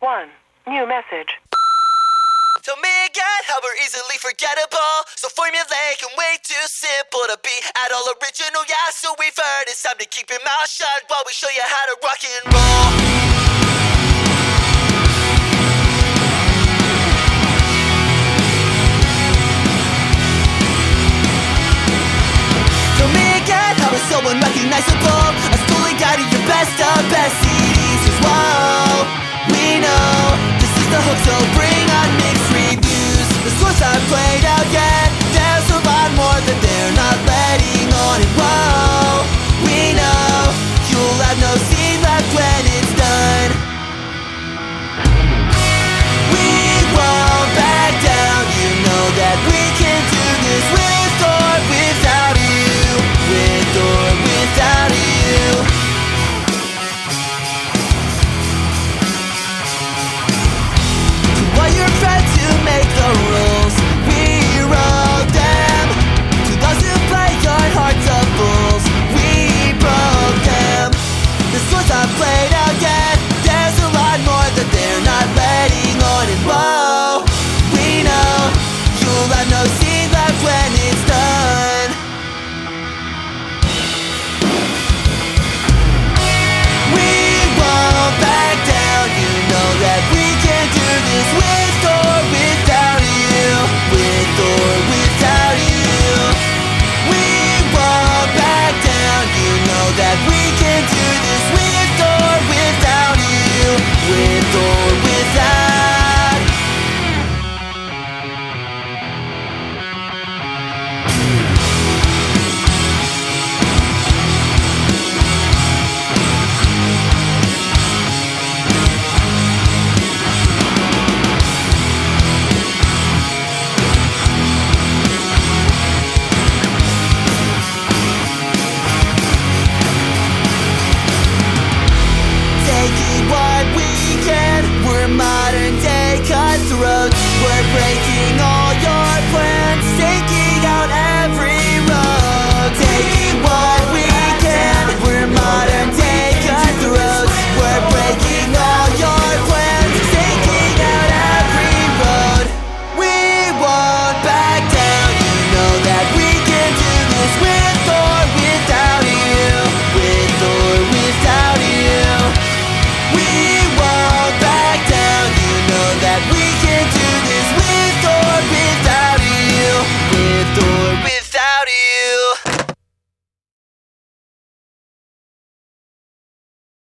1. New message. To how we're easily forgettable. So formulaic and way too simple to be at all original. Yeah, so we've heard it's time to keep your mouth shut while we show you how to rock and roll. So me again, how is so unrecognizable? A stolen guide to your best of best. I've played again There's a lot more that they're not letting on And why modern day cutthroats. We're breaking all.